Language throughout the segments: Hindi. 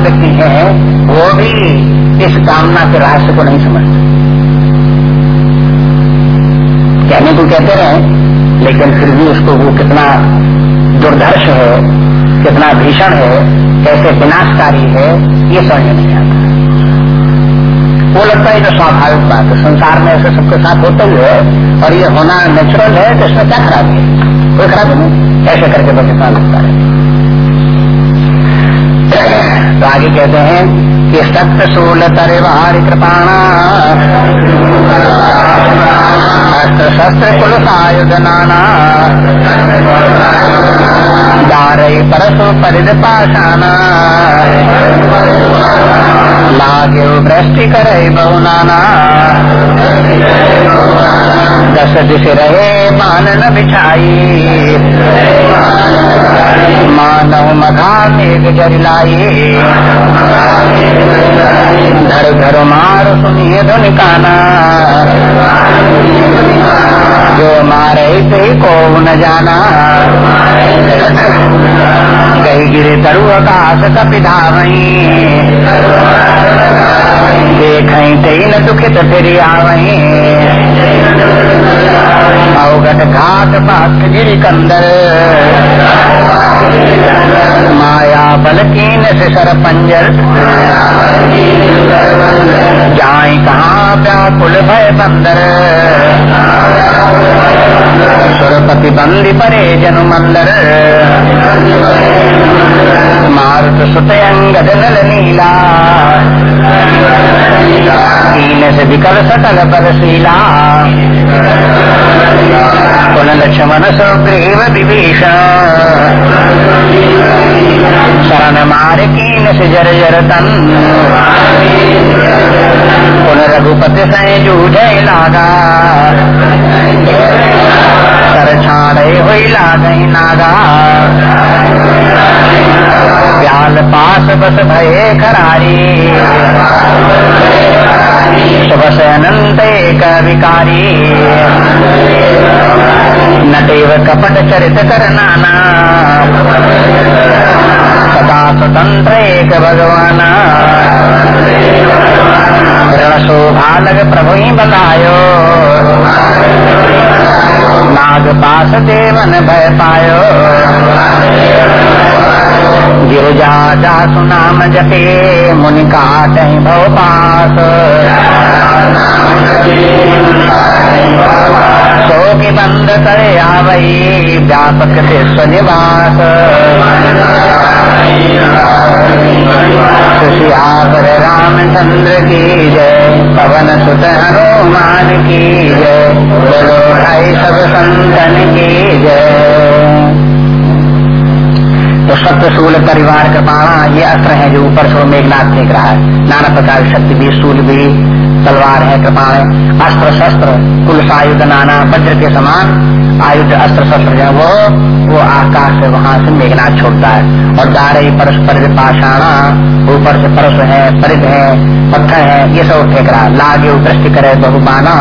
व्यक्ति हैं, वो भी इस कामना के रहस्य को नहीं समझते। कहने को कहते रहे, लेकिन फिर भी उसको वो कितना दुर्धर्ष है, कितना भीषण है, कैसे विनाशकारी है, ये समझ नहीं आता। वो लगता है तो स्वाभाविक बात है, संसार में ऐसे सबके साथ होते ही है, और ये होना नेचुरल है तो इसमें क्या खराबी है? कोई खराबी नहीं, ऐसे करके बस इतना लगता है। तो आगे कहते हैं कि सत्य शूल तरिवार कृपाणा अस्त्र शस्त्र कुल सायुध नाना दारई परसु परिद पाषाणा लागे वृष्टि करे बहुनाना। दस दिश रहे मान बिछाई मानव मघा मेघ जरिलाई धर धर मार सुनिए धुन काना जो मारे से को न जाना। कही गिरे तरु आकाश कपिधावई देख तेन दुखित फिर आवही अवगत घाट पात गिरी कंदर। माया बल कीन से सर पंजर। जाई कहाँ व्याकुल भय बंदर। सुरपति बंदी परे जनु मंदर। मारुत सुत अंगद नल नीला कीन से विकल सकल परशीला विभीषण शरण मार कीन से जर जर तन पुन रघुपति सै जूझे लागा कर छाड़े हुई लागई नागा व्याल पास बस भये खरारी। सुबस अनंत एक विकारी। नटेव कपट चरित कर नाना। सदा स्वतंत्र एक भगवाना। रण प्रभु ही बतायो नाग पास देवन भय पायो गिरजा जा सुनाम जपे मुनि काट भव पास शोक बंद करे आवई व्यापक विश्व निवास। सुशियावर रामचंद्र की जय, पवन सुत हनुमान की जय। भाई सब संतन की जय। तो सूल परिवार कृपाणा, ये अस्त्र है जो ऊपर से मेघनाथ फेंक रहा है। नाना प्रकार शक्ति भी, सूल भी। तलवार है, कृपाण है। अस्त्र शस्त्र कुल नाना वज्र के समान आयुध अस्त्र शस्त्र जो वो वो आकाश से वहाँ से मेघनाथ छोड़ता है। और दारे परस परिध पाषाणा, ऊपर से परस है, परिध है, पत्थर है, ये सब फेंक रहा लागे दृष्टि करे बहुबाना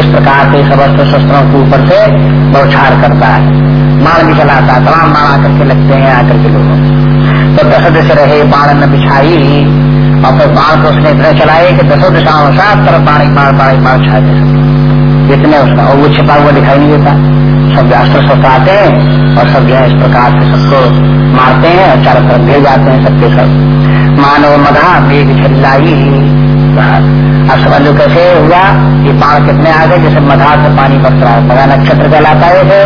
इस प्रकार से सब अस्त्र शस्त्रों के ऊपर से बौछार करता है। बाण भी चलाता है, तमाम बाण आकर के लगते हैं, आकर के लोगों तो दस दिश रहे बाण न बिछाई और फिर बाण को उसने इतने चलाए कि दसों दिशाओं सात तरफ़ बाण पार पानी पार छा दे इतने उसका और वो छिपा हुआ दिखाई नहीं देता। सब अस्त्र आते हैं और सब जो इस प्रकार से सबको मारते हैं और चारों तरफ़ भेज जाते हैं सबके सब मानव मधा मेघ छिल्लाई अब समझ लो कैसे हुआ ये बाण कितने आ गए जैसे मधा से पानी बस रहा है। मधा नक्षत्र कहलाता है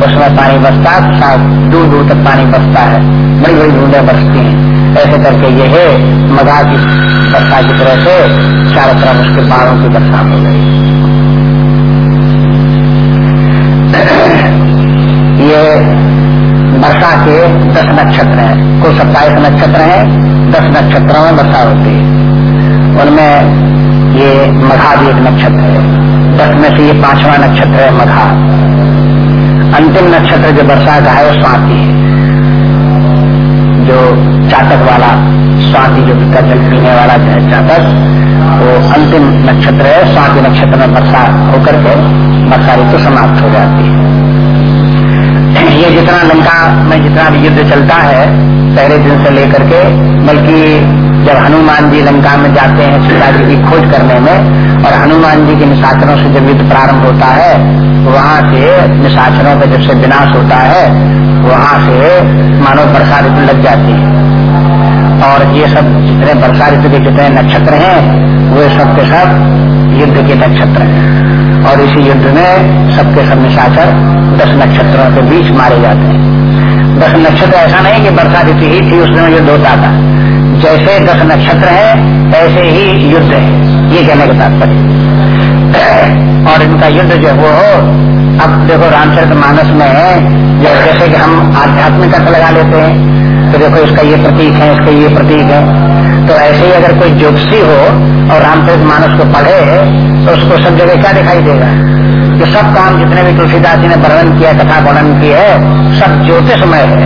उसमें पानी बसता दूर दूर तक पानी बसता है। बड़ी बड़ी बूंदें बरसती हैं। ऐसे करके ये है मधा की वर्षा की तरह से चारों तरफ़ उसके बाणों की वर्षा हो गई। ये वर्षा के दस नक्षत्र हैं। कुल सत्ताईस नक्षत्र हैं। दस नक्षत्रों में वर्षा होती है। उनमें ये मघा भी एक नक्षत्र है। दस में से ये पांचवा नक्षत्र है मघा। अंतिम नक्षत्र जो वर्षा का है वो स्वाति है। जो चातक वाला स्वाति, जो जल पीने वाला जो है चातक, वो अंतिम नक्षत्र है। स्वाति नक्षत्र में वर्षा होकर के वर्षा ऋतु समाप्त हो जाती है। ये जितना लंका में जितना भी युद्ध चलता है, पहले दिन से लेकर के, बल्कि जब हनुमान जी लंका में जाते हैं सीता जी की खोज करने में, और हनुमान जी के निशाचरों से जब युद्ध प्रारंभ होता है, वहाँ से निशाचरों का जब से विनाश होता है, वहाँ से मानव वर्षा ऋतु लग जाती है। और ये सब जितने वर्षा ऋतु के जितने नक्षत्र हैं, वे सब के सब युद्ध के नक्षत्र हैं। और इसी युद्ध में सबके सब निशाचर दस नक्षत्रों के बीच मारे जाते हैं। दस नक्षत्र ऐसा नहीं कि वर्षा ऋतु ही थी, उसमें युद्ध होता था। जैसे दस नक्षत्र है ऐसे ही युद्ध है। ये कहने का तात्पर्य और इनका युद्ध जो वो हो, अब देखो रामचरित मानस में है, जैसे कि हम आध्यात्मिक अर्थ लगा लेते हैं तो देखो इसका ये प्रतीक है, इसका ये प्रतीक है। तो ऐसे ही अगर कोई ज्योतिषी हो और रामचरित मानस को पढ़े तो उसको सब जगह क्या दिखाई देगा? कि सब काम जितने भी तुलसीदास जी ने वर्णन किया, कथा वर्णन की है, सब ज्योतिषमय है।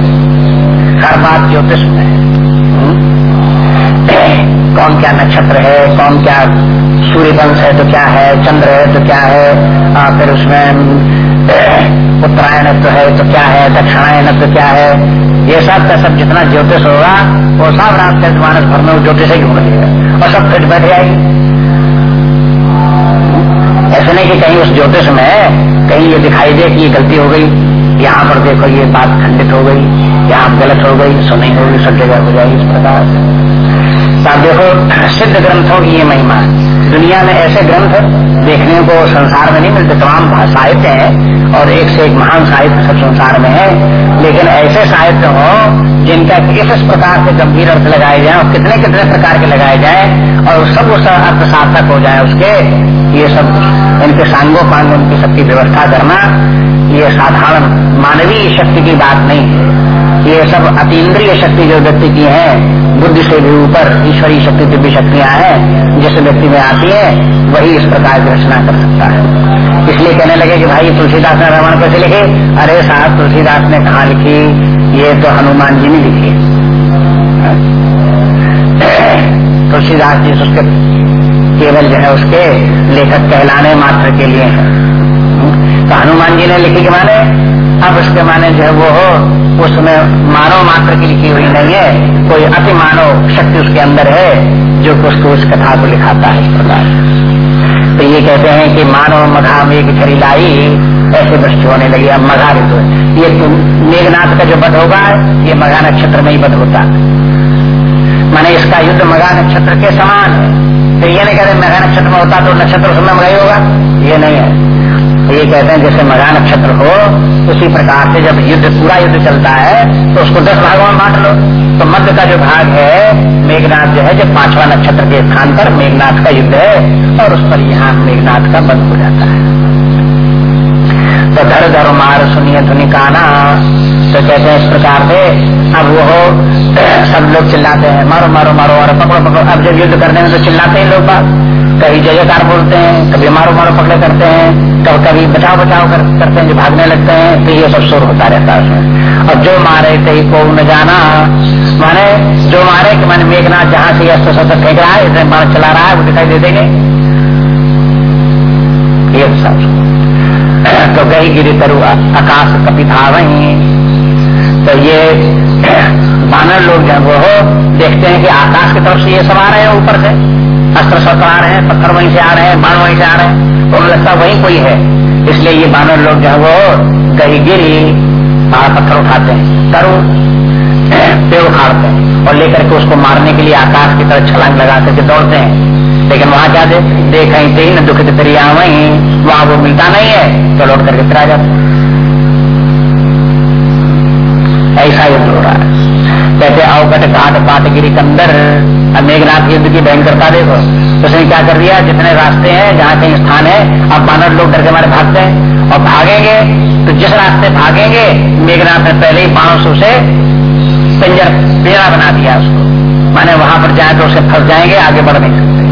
हर बात ज्योतिषमय है। कौन क्या नक्षत्र है कौन क्या सूर्य वंश है तो क्या है चंद्र है तो क्या है आ, फिर उसमें उत्तरायण तो है तो क्या है दक्षिणायन तो क्या है ये सब का सब जितना ज्योतिष होगा वो सब राष्ट्र मानस भर में ज्योतिष ही घूम है और सब फिट बैठ जाएगी। ऐसे नहीं कि कहीं उस ज्योतिष में कहीं ये दिखाई दे कि ये गलती हो गई यहाँ पर देखो ये बात खंडित हो गई यहाँ गलत हो गई सुनी होगी सब जगह हो जाएगी इस प्रकार से। आप देखो सिद्ध ग्रंथों की ये महिमा। दुनिया में ऐसे ग्रंथ देखने को संसार में नहीं मिलते, तमाम साहित्य है, और एक से एक महान साहित्य सब संसार में है। लेकिन ऐसे साहित्य हो, जिनका किस प्रकार से गंभीर अर्थ लगाए जाए, और कितने कितने प्रकार के लगाए जाए, और सब उस अर्थ सार्थक हो जाए उसके, ये सब, इनके सांगो पांग उनकी सबकी व्यवस्था करना, ये साधारण मानवीय शक्ति की बात नहीं है। ये सब अतीन्द्रिय शक्ति जो व्यक्ति की है, बुद्धि से भी ऊपर ईश्वरीय शक्ति दिव्य शक्तियाँ हैं, जिस व्यक्ति में आती है, वही इस प्रकार की रचना कर सकता है। इसलिए कहने लगे कि भाई तुलसीदास ने रामायण कैसे लिखे? अरे साहब, तुलसीदास ने कहा लिखी, ये तो हनुमान जी ने लिखी। तुलसीदास जी उसके केवल जो है उसके लेखक कहलाने मात्र के लिए है। तो हनुमान जी ने लिखी के माने अब उसके माने जो है वो उसमें मानव मात्र की लिखी हुई नहीं है, कोई अति मानव शक्ति उसके अंदर है, जो उसको उस कथा को लिखाता है प्रकार। तो ये कहते हैं कि मानव मघा मेघ छरी लाई, ऐसे वृष्टि होने लगी, अब मघा ऋतु ये तो मेघनाथ का जो बध होगा, ये मघा नक्षत्र में ही बध होता माने इसका युद्ध मघा नक्षत्र के समान है। तो ये नहीं कहते मघा नक्षत्र में होता तो नक्षत्र उसमें मघा होगा? ये नहीं है। ये कहते हैं, जैसे मगा नक्षत्र हो, उसी प्रकार से जब युद्ध, पूरा युद्ध चलता है तो उसको दस भागों में बांट लो। तो मध्य का जो भाग है मेघनाथ जो है, जब पांचवा नक्षत्र के स्थान पर मेघनाथ का युद्ध है, और उस पर यहाँ मेघनाथ का बंद हो जाता है। तो धर धर मार सुनिए धुनी काना। तो कहते हैं इस प्रकार से, अब वो हो सब लोग चिल्लाते हैं, मारो मारो मारो, और पकड़ो पकड़ो। अब जब युद्ध करने में तो चिल्लाते हैं लोग बात कभी जय जयकार बोलते हैं कभी मारो मारो पकड़े करते हैं कभी कभी बचाव बचाव कर, करते हैं जो भागने लगते हैं तो ये सब शोर होता रहता है और जो मारे कहीं को न जाना। माने जो मारे कि मैंने मेघनाथ जहाँ से अस्त्र शस्त्र फेंक रहा है इसमें मार चला रहा है वो दिखाई दे देंगे। ये सब तो गई गिरी तरु आकाश कपि था वही तो ये बानर लोग जब वो देखते हैं कि आकाश की तरफ़ से ये सब आ रहे हैं ऊपर से। अस्त्र शस्त्र आ रहे हैं, पत्थर वहीं से आ रहे हैं, बाण वहीं से आ रहे हैं तो लगता वही कोई है। इसलिए ये बानर लोग जो है वो कहीं गिरी पहाड़ पत्थर उठाते हैं तरु पेड़ उखाड़ते हैं, और लेकर के उसको मारने के लिए आकाश की तरह छलांग लगा करके दौड़ते हैं। लेकिन वहाँ क्या दे देखें तीन दुखित प्रिया वही वहाँ वो मिलता नहीं है तो लौट करके फिर आ जाते ऐसा युद्ध हो रहा है। कहते अवकट घाट पाटगिरी कंदर। मेघनाथ युद्ध की भयंकरता देखो। उसने क्या कर दिया? जितने रास्ते हैं, जहाँ कहीं स्थान है, अब बानर लोग डर के भागते हैं। और भागेंगे? तो जिस रास्ते भागेंगे मेघनाथ ने पहले ही बाणों से पिंजर, पिंजरा बना दिया उसको। माने वहाँ पर जाए तो उसे फंस जाएँगे, आगे बढ़ नहीं सकते।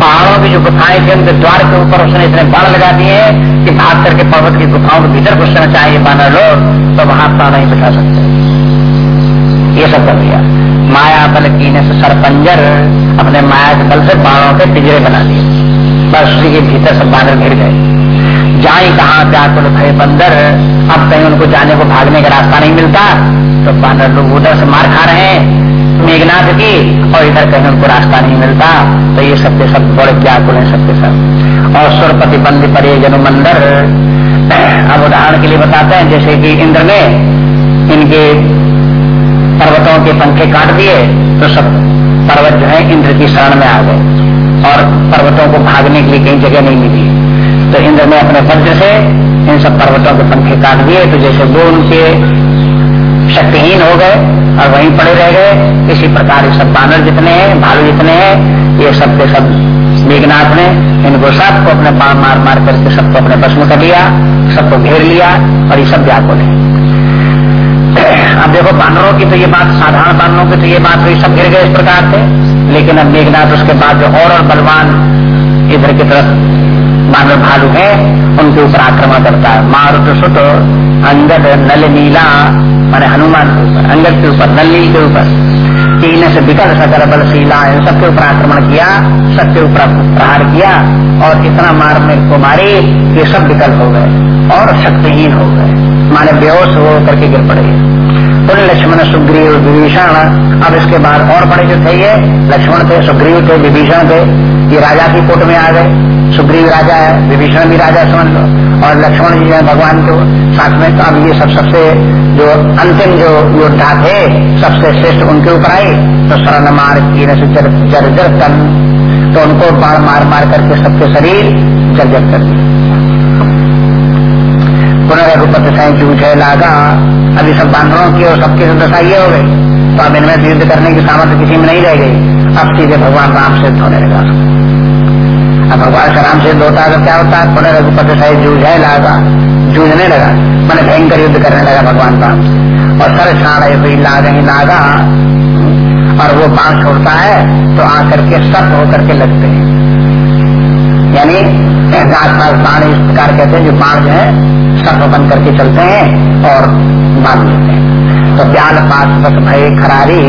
पहाड़ों की जो गुफाएँ थी, उनके द्वार के ऊपर उसने इतने बाढ़ लगा दिए कि भाग करके पर्वत की गुफाओं के भीतर घुसना चाहिए बानर लोग तो वहाँ प्राण नहीं बिठा सकते। ये सब कर दिया माया बल कीने से सरपंजर अपने माया के बल से बाणों के पिंजरे बना लिए। बस उसी के भीतर सब बानर घिर गए। जाए कहा व्याकुल भय बंदर? अब कहीं उनको जाने को भागने का रास्ता नहीं मिलता। तो बानर लोग उधर से मार खा रहे हैं। मेघनाथ की और इधर कहीं उनको रास्ता नहीं मिलता। तो ये सब के सब बड़े व्याकुल है सबके सब। और सुरपति बंद परे जनुमंदर अब उदाहरण के लिए बताते हैं, जैसे कि इंद्र ने इनके पर्वतों के पंखे काट दिए तो सब पर्वत जो है इंद्र की शरण में आ गए। और पर्वतों को भागने के लिए कहीं जगह नहीं मिली। तो इंद्र ने अपने वज्र से इन सब पर्वतों के पंखे काट दिए तो जैसे वो उनके शक्तिहीन हो गए और वहीं पड़े रह गए, इसी प्रकार ये सब बानर जितने हैं, भालू जितने हैं, ये सब के सब मेघनाथ ने इनको सबको अपने बाण मार मार करके सबको अपने बस में कर लिया, सबको घेर लिया और ये सब व्याकुल है। अब देखो, बानरों की तो ये बात, साधारण बानरों की तो ये बात हुई, सब गिर गए इस प्रकार से। लेकिन अब मेघनाथ उसके बाद जो और और बलवान इधर की तरफ़ बानर भालू है, उनके ऊपर आक्रमण करता है। मारुत सुत अंगद नल नीला, माने हनुमान के ऊपर, अंगद के ऊपर, नल नील के ऊपर। तीन से विकल सकल बल शीला सबके ऊपर आक्रमण किया, सबके ऊपर प्रहार किया, और इतना मार मेरे को मारे ये सब विकल्प हो गए और शक्तिहीन हो गए। माने बेहोश हो करके गिर पड़े। उन लक्ष्मण सुग्रीव विभीषण। अब इसके बाद और बड़े जो थे ये। लक्ष्मण थे, सुग्रीव थे, विभीषण थे। ये राजा की कोट में आ गए। सुग्रीव राजा है, विभीषण भी राजा समझ लो। और लक्ष्मण जी है भगवान के साथ में तो अब ये सब सबसे जो अंतिम जो योद्धा थे, सबसे श्रेष्ठ उनके ऊपर आई। तो शरण मार की जर जर जर तन। तो उनको बाढ़ मार मार करके सबके शरीर जर्जर कर दिए। पुनर्गुपत से जूझ लागा। अभी सब बांधवों की और सबके दशा ये हो गई। तो अब इनमें युद्ध करने की सामर्थ्य किसी में नहीं रह गई। अब सीधे भगवान राम से होने लगा। अब भगवान से राम सिद्ध होता तो क्या होता पुनः रघुपति सही जूझे लगा जूझने लगा। मैंने भयंकर युद्ध करने लगा भगवान राम और सर छाड़े हुई लाग ही लागा और वो बाण छोड़ता है तो आकर के सत होकर के लगते हैं। यानी आस पास बाण इस प्रकार कहते हैं, जो बाण जो है सर्प बन करके चलते हैं और बाँध लेते हैं। तो ब्याल पास बस भय खरारी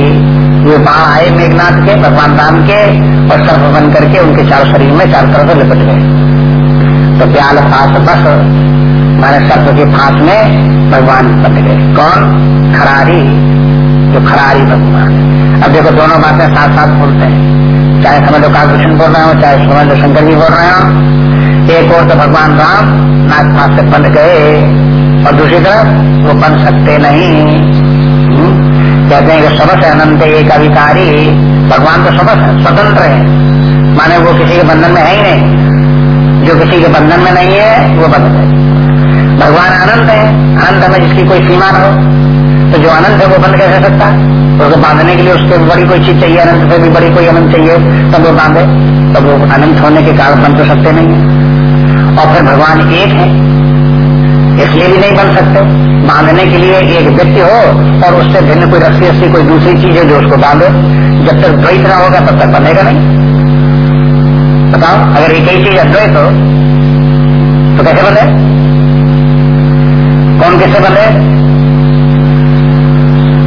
ये बाण आए मेघनाथ के, भगवान राम के और सर्प बन करके उनके चारों शरीर में चारों तरफ़ से लिपट गए। तो ब्याल पास बस मारे सर्प के फांस में भगवान बन गए। कौन? खरारी, जो खरारी भगवान अब देखो, दोनों बातें साथ साथ बोलते हैं। चाहे समझ लो कालकृष्ण बोल रहे हो, चाहे समझ लो शंकर जी बोल रहे हो एक और तो भगवान राम नाग फांस से बन गए और दूसरी तरफ़ वो बन सकते नहीं। हम्म? कहते हैं कि सबस अनंत एक अधिकारी भगवान तो सबस है, स्वतंत्र है। माने वो किसी के बंधन में है ही नहीं। जो किसी के बंधन में नहीं है, वो बंध है। भगवान अनंत है अनंत में जिसकी कोई सीमा हो। तो जो अनंत है, वो बंद कैसे सकता? उसको बांधने के लिए उसके बड़ी कोई चीज़ चाहिए अनंत से भी बड़ी कोई अनंत चाहिए, तब वो बांधे। तब वो अनंत होने के कारण बन तो सकते नहीं है। और फिर भगवान एक है। इसलिए भी नहीं बन सकते। बांधने के लिए एक व्यक्ति हो और उससे भिन्न कोई रस्सी रस्सी कोई दूसरी चीज़ है जो उसको बांधे। जब तक द्वैत ना होगा तब तक बनेगा नहीं। बताओ अगर एक ही चीज़ अद्वैत हो तो कैसे बने? कौन कैसे बने?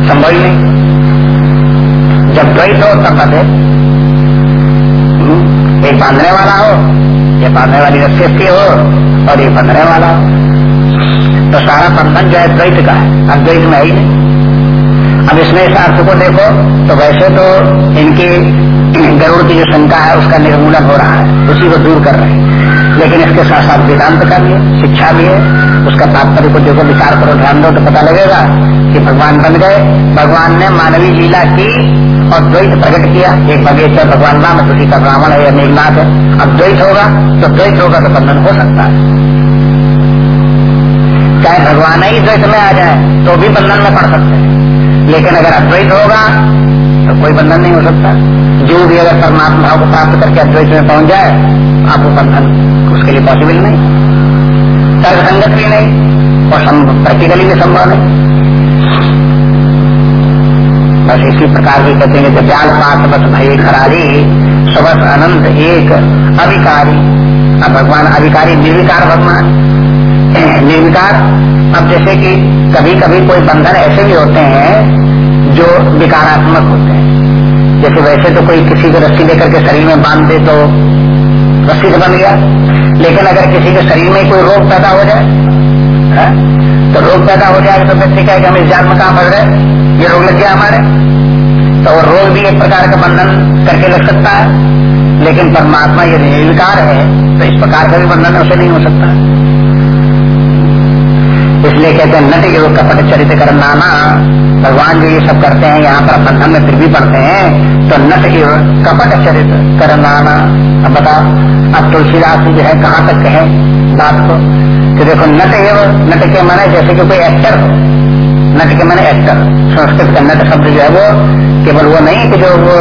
संभव ही नहीं। जब द्वैत हो तब बने। हम्म, एक बांधने वाला हो ये बांधने वाली रस्सी रस्सी हो, और ये बंधने वाला। हो तो सारा बंधन जो है द्वैत का है, अद्वैत में ही नहीं। अब इसमें इस अर्थ को देखो तो वैसे तो इनकी गरुड़ की जो शंका है, उसका निर्मूलन हो रहा है। उसी को दूर कर रहे हैं। लेकिन इसके साथ साथ वेदांत का भी शिक्षा भी है, उसका तात्पर्य को देखो, विचार करो, ध्यान दो तो पता लगेगा कि भगवान बन गए। भगवान ने मानवीय लीला की और द्वैत प्रकट किया। एक बगीचा भगवान राम है, दूसरी का ब्राह्मण है, या मेघनाथ है। अब द्वैत होगा तो द्वैत होगा तो बंधन हो सकता है। चाहे भगवान ही द्वैत में आ जाए तो भी बंधन में पड़ सकते हैं। लेकिन अगर अद्वैत होगा तो कोई बंधन नहीं हो सकता। जो भी अगर परमात्मा भाव को प्राप्त करके अद्वैत में पहुँच जाए, आपको बंधन उसके लिए पॉसिबल नहीं। तर्क संगत भी नहीं, और प्रैक्टिकली भी संभव नहीं। बस इसी प्रकार की कहते हैं जब पास बस भय खरारी सबस अनंत एक अभिकारी अब भगवान अधिकारी निर्विकार भगवान। निर्विकार अब जैसे कि कभी कभी कोई बंधन ऐसे भी होते हैं जो विकारात्मक होते हैं। जैसे वैसे तो कोई किसी को रस्सी लेकर के शरीर में बाँध दे तो रस्सी से बन गया। लेकिन अगर किसी के शरीर में कोई रोग पैदा हो जाए, है? तो रोग पैदा हो जाए तो व्यक्ति कहे कि हम इस जात में कहा बढ़ रहे ये रोग लग गया हमारे। तो वो रोग भी एक प्रकार का बंधन करके लग सकता है। लेकिन परमात्मा यदि निर्विकार है तो इस प्रकार का भी बंधन उसे नहीं हो सकता। इसलिए कहते हैं नट योग कपट चरित्र कर नाना भगवान जो ये सब करते हैं, यहाँ पर बंधन में फिर भी पढ़ते हैं तो नट योग कपट चरित्र कर नाना अब बता अब तुलसीदास जो है, कहाँ तक कहे बात को? कि देखो नट एवं नट के माने जैसे कि कोई एक्टर हो। नट के माने एक्टर संस्कृत का नट शब्द जो है वो केवल वो नहीं कि जो वो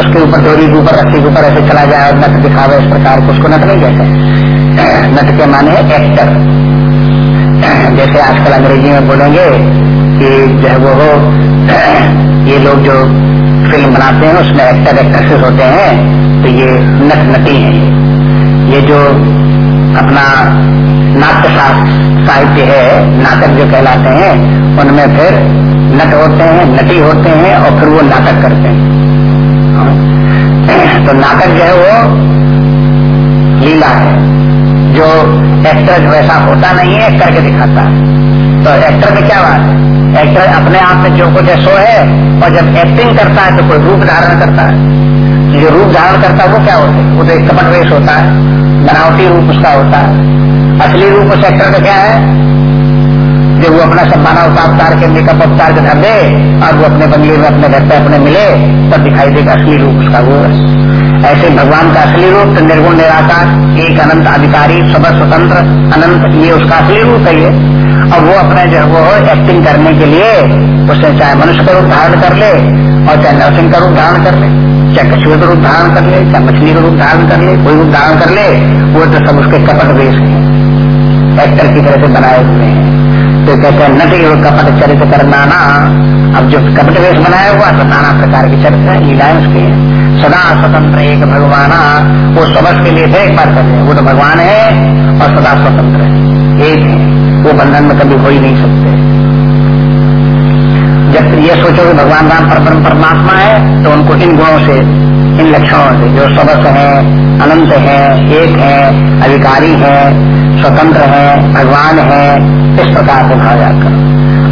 उसके ऊपर डोरी के ऊपर, रस्सी के ऊपर ऐसे चला जाए और नट दिखावे इस प्रकार को उसको नट नहीं कहते। नट के माने एक्टर जैसे आजकल अंग्रेज़ी में बोलेंगे कि जो है वो हो, ये लोग जो फ़िल्म बनाते हैं, उसमें एक्टर एक्ट्रेसेस होते हैं तो ये नट नटी है ये। जो अपना नाट्य साहित्य है, नाटक जो कहलाते हैं, उनमें फिर नट होते हैं, नटी होते हैं, और फिर वो नाटक करते हैं। तो नाटक जो है वो लीला है। जो एक्टर वैसा होता नहीं है करके दिखाता है। तो एक्टर में क्या बात है? एक्टर अपने आप में जो कुछ सो है, और जब एक्टिंग करता है तो कोई रूप धारण करता है। जो रूप धारण करता है, वो क्या होता है? वो तो एक कपट वेश होता है। बनावटी रूप उसका होता है। असली रूप उस एक्टर का क्या है? जब वो अपना सब माना उतार के मेकअप अवतार के धर दे, और वो अपने बंगले में अपने घर पे अपने मिले, तब दिखाई देगा असली रूप उसका, वो ऐसे भगवान का असली रूप तो निर्गुण निराकार, एक अनंत अधिकारी सब स्वतंत्र, अनंत, ये उसका असली रूप है ये। और वो अपने जो वो एक्टिंग करने के लिए उसने चाहे मनुष्य का रूप धारण कर ले और चाहे नरसिंह का रूप धारण कर ले, चाहे कछुए का रूप धारण कर ले, चाहे मछली का रूप धारण कर ले, कोई रूप धारण कर ले, वो तो सब उसके कपट वेश एक्टर की तरह से बनाए हुए हैं। तो कहते हैं नट योग कपट चरित्र कर नाना अब जो कपट वेश बनाया हुआ तो नाना प्रकार के चरित्र लीलाएँ उसके हैं। सदा स्वतंत्र एक भगवान वो सबस के लिए थे एक बार कर वो तो भगवान है और सदा स्वतंत्र है। एक है। वो बंधन में कभी हो ही नहीं सकते। जब ये सोचो कि भगवान राम परम परमात्मा है तो उनको इन गुणों से, इन लक्षणों से, जो सबस है, अनंत है, एक है, अधिकारी है, स्वतंत्र है, भगवान है, इस प्रकार से भाव जाकर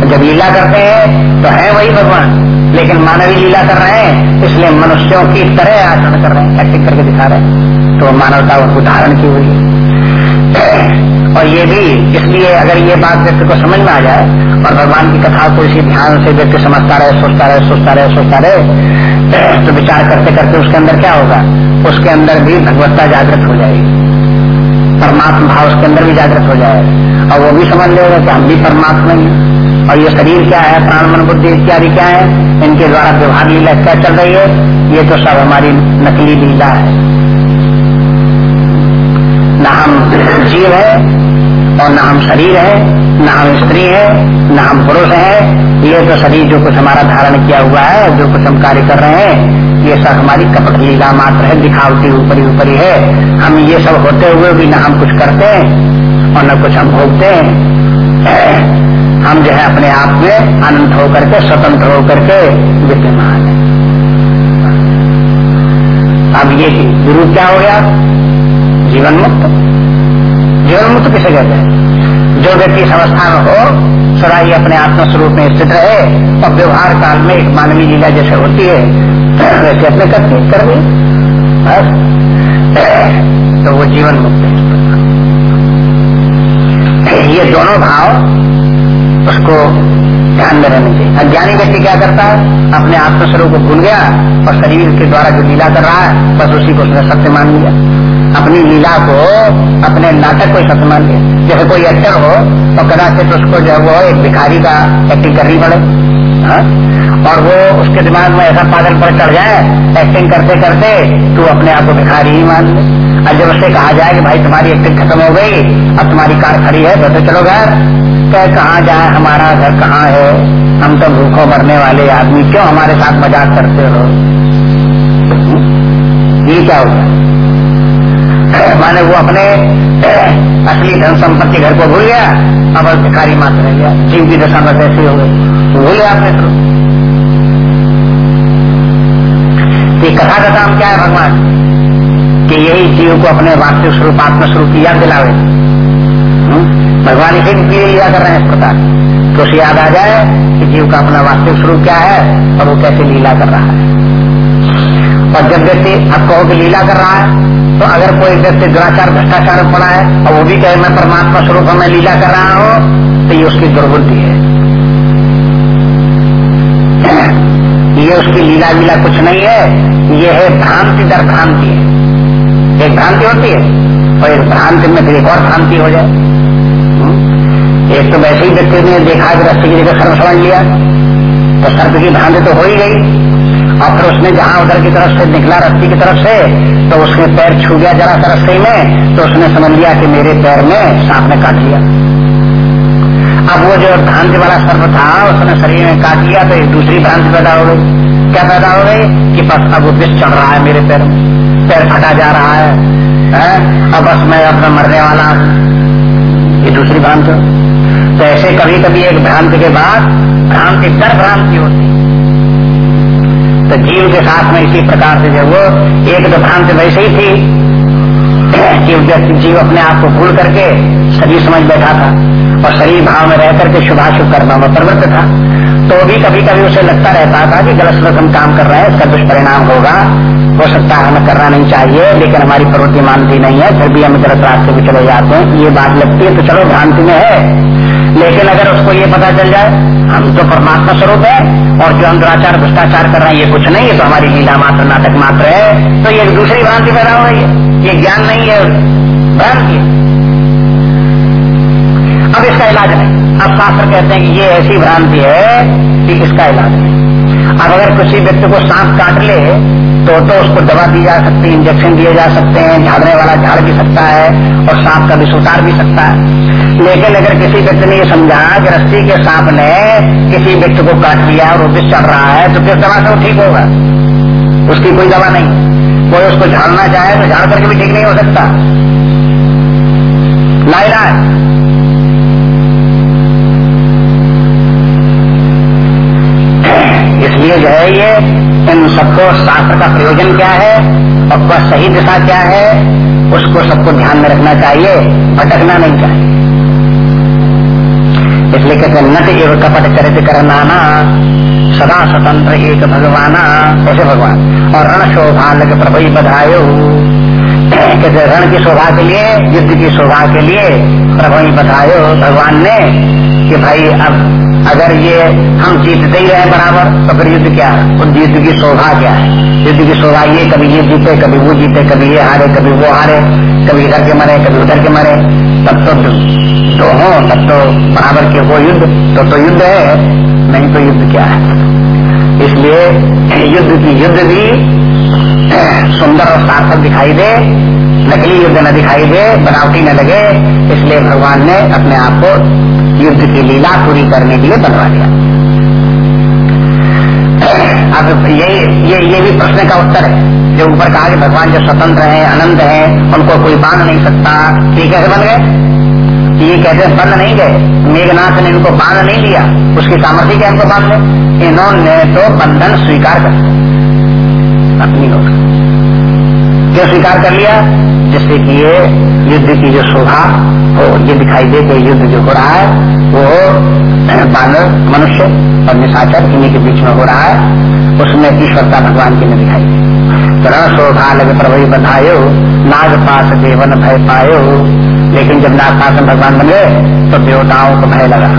जब लीला करते हैं तो है वही भगवान। लेकिन मानवीय लीला कर रहे हैं, इसलिए मनुष्यों की तरह आचरण कर रहे हैं एक्टिंग करके दिखा रहे हैं। तो मानवता उनको धारण की हुई है। और ये भी, इसलिए अगर ये बात व्यक्ति को समझ में आ जाए, और भगवान की कथा को इसी ध्यान से व्यक्ति समझता रहे, सोचता रहे सोचता रहे सोचता रहे तो विचार करते करते उसके अंदर क्या होगा? उसके अंदर भी भगवत्ता जागृत हो जाएगी। परमात्मा भाव उसके अंदर भी जागृत हो जाए और वो भी समझ लेगा कि हम भी परमात्मा ही। और ये शरीर क्या है, प्राण, मन, बुद्धि इत्यादि क्या है, इनके द्वारा व्यवहार लीला क्या चल रही है, ये तो सब हमारी नकली लीला है। न हम जीव है और न हम शरीर है, न हम स्त्री है, न हम पुरुष है, ये तो शरीर जो कुछ हमारा धारण किया हुआ है, जो कुछ हम कार्य कर रहे हैं, ये सब हमारी कपट लीला मात्र है, दिखावटी ऊपरी ऊपरी है। हम ये सब होते हुए भी न हम कुछ करते हैं और न कुछ हम भोगते हैं। हम जो है अपने आप में अनंत होकर के, स्वतंत्र होकर के विद्यमान है। अब ये गुरु क्या हो गया? जीवन मुक्त जीवन मुक्त किसे कहते हैं? जो व्यक्ति इस अवस्था में हो सदा ही अपने आत्म स्वरूप में स्थित रहे और व्यवहार काल में एक मानवीय लीला जैसे होती है, वैसे अपने करती कर दी बस। तो वो जीवन मुक्त है। ये दोनों भाव उसको ध्यान में रहने चाहिए। अज्ञानी व्यक्ति क्या करता है? अपने आत्मस्वरूप को भूल गया और शरीर के द्वारा जो लीला कर रहा है बस उसी को उसने सत्य मान लिया। अपनी लीला को अपने नाटक को सत्य मान लिया। जैसे कोई एक्टर हो तो कदाचित उसको जो है वो एक भिखारी का एक्टिंग करनी पड़े। हा? और वो उसके दिमाग में ऐसा पागल पर चढ़ जाए एक्टिंग करते करते तू अपने आप को भिखारी ही मान ले। और जब उससे कहा जाए कि भाई तुम्हारी एक्टिंग खत्म हो गई अब तुम्हारी कार खड़ी है तो, तो चलो घर। क्या कहा जाए, हमारा घर कहाँ है? हम तो भूखों मरने वाले आदमी, क्यों हमारे साथ मज़ाक करते हो? ये क्या होगा माने वो अपने असली धन संपत्ति घर को भूल गया, अब भिखारी मात्र रह गया, जीव की दशा में कैसे हो गई। भूल गया अपने स्वरूप कि। कथा का काम क्या है भगवान? कि यही जीव को अपने वास्तविक स्वरूप आत्म स्वरूप की याद दिलावे। हम्म? भगवान इसी के लिए लीला कर रहे हैं इस प्रकार तो उसे याद आ जाए कि जीव का अपना वास्तविक स्वरूप क्या है और वो कैसे लीला कर रहा है। और जब व्यक्ति अब कहो कि लीला कर रहा है तो अगर कोई व्यक्ति दुराचार, भ्रष्टाचार में पड़ा है, और वो भी कहे, मैं परमात्मा स्वरूप में लीला कर रहा हूँ तो ये उसकी दुर्बुद्धि है। ये उसकी लीला वीला कुछ नहीं है, ये है भ्रांति दर भ्रांति है। एक भ्रांति होती है, और एक भ्रांति में फिर एक और भ्रांति हो जाए? एक तो वैसे ही व्यक्ति ने देखा कि रस्ते की जगह सर्व समझ लिया तो सर्प की भ्रांति तो हो ही गई। और फिर उसने जहाँ उधर की तरफ़ से निकला रस्सी की तरफ़ से तो उसने पैर छू गया जरा सा रस्ते में तो उसने समझ लिया कि मेरे पैर में सांप ने काट लिया। अब वो जो भ्रांति वाला सर्प था उसने शरीर में काट लिया तो एक दूसरी भ्रांति पैदा हो गई। क्या पैदा हो गई? कि बस अब वो विष चढ़ रहा है मेरे पैर में। पैर फटा जा रहा है, है? अब बस मैं अपना मरने वाला ये दूसरी भ्रांति। ऐसे कभी कभी एक भ्रांति के बाद भ्रांति दर भ्रांति होती तो जीव के साथ में इसी प्रकार से जो वो एक तो भ्रांति वैसे ही थी कि व्यक्ति जीव अपने आप को भूल करके शरीर समझ बैठा था और शरीर भाव में रह करके शुभाशुभ कर्म में प्रवृत्त था। तो भी कभी कभी उसे लगता रहता था कि गलत गलत हम काम कर रहे हैं, इसका दुष्परिणाम होगा। हो सकता है हमें करना नहीं चाहिए, लेकिन हमारी प्रवृत्ति मानती नहीं है, फिर भी हम गलत रास्ते भी चले जाते हैं। ये बात लगती है तो चलो भ्रांति में है। लेकिन अगर उसको ये पता चल जाए, हम तो परमात्मा स्वरूप है, और जो हम दुराचार भ्रष्टाचार कर रहे हैं, ये कुछ नहीं है तो हमारी लीला मात्र, नाटक मात्र है। तो ये दूसरी भ्रांति पैदा हो रही है। ये ज्ञान नहीं है, भ्रांति अब इसका इलाज नहीं। अब शास्त्र कहते हैं कि ये ऐसी भ्रांति है कि इसका इलाज नहीं। अब अगर किसी व्यक्ति को सांप काट ले तो तो उसको दवा दी जा सकती है इंजेक्शन दिए जा सकते हैं, झाड़ने वाला झाड़ भी सकता है, और सांप का भी सुतार भी सकता है। लेकिन अगर किसी व्यक्ति ने ये समझा कि रस्सी के सांप ने किसी व्यक्ति को काट लिया और विष चढ़ रहा है तो किस दवा से वो ठीक होगा। उसकी कोई दवा नहीं। कोई उसको झाड़ना चाहे तो झाड़ करके भी ठीक नहीं हो सकता। लाइलाज इसलिए जो है ये, इन सबको शास्त्र का प्रयोजन क्या है? और वह सही दिशा क्या है? उसको सबको ध्यान में रखना चाहिए, भटकना नहीं चाहिए। इसलिए कहते नट एवं कपट चरित करनाना सदा स्वतंत्र एक भगवाना, ऐसे भगवान। और रण शोभा लग प्रभु बधायो। कहते रण की शोभा के लिए, युद्ध की शोभा के लिए प्रभु बधायो भगवान ने कि भाई अब अगर ये हम जीतते ही रहे बराबर तो फिर युद्ध क्या है? उस युद्ध की शोभा क्या है? युद्ध की शोभा ये, कभी ये जीते, कभी वो जीते, कभी ये हारे, कभी वो हारे, कभी इधर के मरे, कभी उधर के मरे, तब तो दो हो तब तो बराबर के वो युद्ध तो तो युद्ध है, नहीं तो युद्ध क्या है? इसलिए युद्ध की युद्ध भी सुंदर और सार्थक दिखाई दे नकली युद्ध न दिखाई दे, बनावटी न लगे, इसलिए भगवान ने अपने आप को युद्ध की लीला पूरी करने के लिए बनवा दिया। अब ये ये ये भी प्रश्न का उत्तर है। जो ऊपर कहा कि भगवान जो स्वतंत्र है अनंत है, उनको कोई बाँध नहीं सकता, ये कैसे बन गए? ये कैसे बंद नहीं गए? मेघनाथ ने इनको बाँध नहीं लिया, उसकी सामर्थ्य क्या इनको बाँध ले? इन्होंने तो बंधन स्वीकार कर अपनी लोग क्यों स्वीकार कर लिया? जिससे कि ये युद्ध की जो शोभा हो ये दिखाई दे कि युद्ध जो हो रहा है, वो बानर, मनुष्य और निशाचर इन्हीं के बीच में हो रहा है। उसमें ईश्वरता भगवान की न दिखाई दे। रण शोभा लगे प्रभु बधायो, नाग पास देवन भय पायो। लेकिन जब नाग पास में भगवान बन तो देवताओं को भय लगा।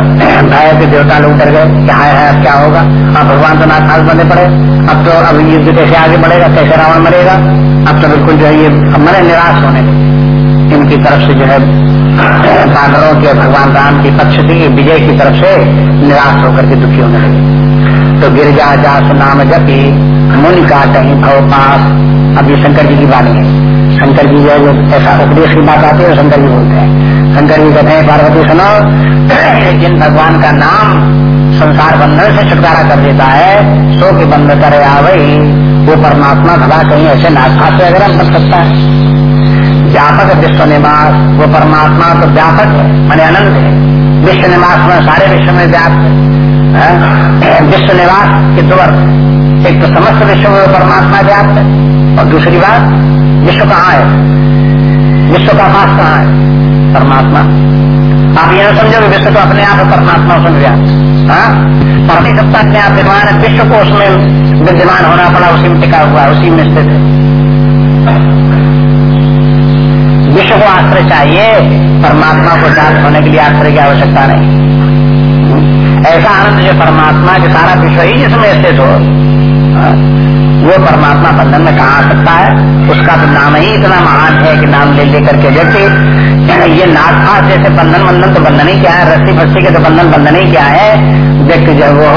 भय के देवता लोग डर गए क्या है अब क्या होगा? अब भगवान तो नाग पास बने पड़े। अब तो अब युद्ध कैसे आगे बढ़ेगा, कैसे रावण मरेगा? अब तो बिल्कुल जो है ये मरे, निराश होने इनकी तरफ़ से जो है बानरों के भगवान राम की पक्ष थी, विजय की तरफ़ से निराश होकर के दुखी होने लगे। तो गिरजा जास नाम जपी, मुनि का कहीं भव पास। अब ये शंकर जी की बात है। शंकर जी जो है ऐसा उपदेश की बात आती है शंकर जी बोलते हैं। शंकर जी कहते हैं, पार्वती सुनो, जिन भगवान का नाम संसार बंधन से छुटकारा कर देता है, सो के बंध करे आवई, वो परमात्मा भला कहीं ऐसे नाथा से अगर कर सकता है। व्यापक विश्व निवास वो परमात्मा तो व्यापक है, मैंने अनंत है। विश्व निवास में, सारे विश्व में व्याप्त है। विश्व निवास के दो एक तो समस्त विश्व में परमात्मा व्याप्त है, और दूसरी बात, विश्व कहाँ है? विश्व का पास कहाँ है? परमात्मा। आप यह समझो कि विश्व तो अपने आप परमात्मा सुन गया। हाँ? परमी अपने आप विद्यमान है विश्व को उसमें विद्यमान होना पड़ा उसी में टिका हुआ उसी में स्थित है। विश्व को आश्रय चाहिए परमात्मा को जात होने के लिए आश्रय की आवश्यकता नहीं। ऐसा आनंद जो परमात्मा के सारा विश्व ही जिसमें स्थित हो। हाँ, वो परमात्मा बंधन में कहा आ सकता है? उसका तो नाम ही इतना महान है कि नाम ले लेकर के व्यक्ति ये नागफास जैसे बंधन बंधन तो बंधन ही क्या है? रस्सी फस्सी के तो बंधन बंधन ही क्या है? व्यक्ति जब वो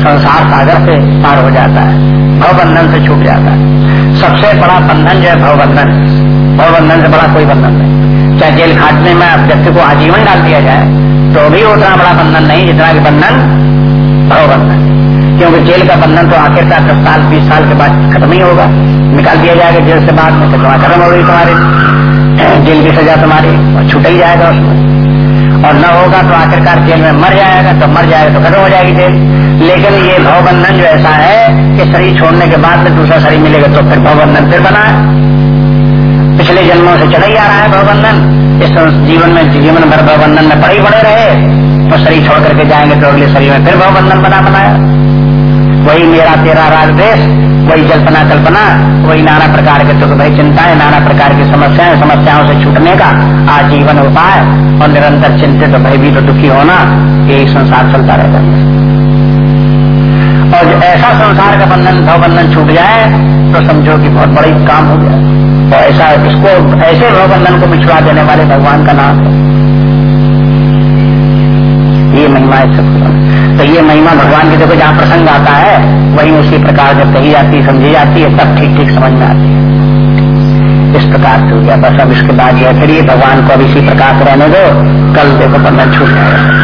संसार सागर से पार हो जाता है, भवबंधन से छूट जाता है। सबसे बड़ा बंधन जो है भवबंधन। भवबंधन से बड़ा कोई बंधन नहीं। चाहे जेल खाटने में व्यक्ति को आजीवन डाल दिया जाए तो भी उतना बड़ा बंधन नहीं जितना कि बंधन भवबंधन। क्योंकि जेल का बंधन तो आखिरकार दस साल, बीस साल के बाद खत्म ही होगा। निकाल दिया जाएगा जेल से बाद में तो खत्म हो गई तुम्हारी। जेल की सजा तुम्हारी, और छूट ही जाएगा उसमें। और न होगा तो आखिरकार जेल में मर जाएगा तो मर जाएगा तो खत्म हो जाएगी जेल। लेकिन ये भवबंधन जो ऐसा है कि शरीर छोड़ने के बाद में दूसरा शरीर मिलेगा तो फिर भवबंधन फिर बना है। पिछले जन्मों से चला ही आ रहा है भवबंधन। इस जीवन में, जीवन भर भवबंधन में पड़े ही रहे। तो शरीर छोड़ करके जाएँगे तो अगले शरीर में फिर भवबंधन बना बनाया वही मेरा तेरा राग देश वही जल्पना कल्पना, वही नाना प्रकार के दुख भय चिंताएँ, नाना प्रकार की समस्याएँ, समस्याओं से छूटने का आजीवन उपाय और निरंतर चिंतित भयभीत तो दुखी होना, यही संसार चलता रहता है। और ऐसा संसार का बंधन, भव बंधन छूट जाए तो समझो कि बहुत बड़ी काम हो गया। और ऐसा इसको ऐसे भव बंधन को बिछुड़ा देने वाले भगवान का नाम है। ये महिमा है तो ये महिमा भगवान की देखो जहाँ प्रसंग आता है, वही उसी प्रकार जब कही जाती है, समझी जाती है, तब ठीक ठीक समझ में आती है। इस प्रकार से हो गया। बस अब इसके बाद यह फिर भगवान को अब इसी प्रकार से रहने दो। कल देखो बंधन छूट जाए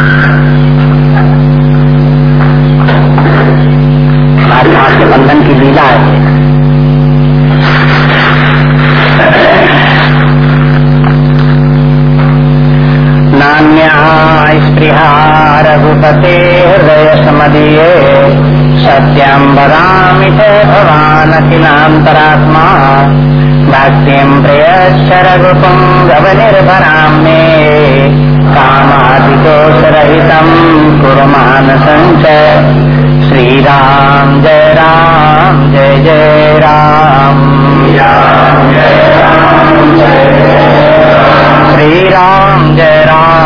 बंधन की लीला है। नान्या स्पृहा रघुपते हृदय समदीये सत्यं वदामि च भवानखिलान्तरात्मा भक्तिं प्रयच्छ रघुपुङ्गवनिर्भरां मे। कामादिदोषरहितं कुरु मानसञ्च श्रीराम जय राम, जय जय राम। श्रीराम जय राम।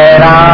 राम।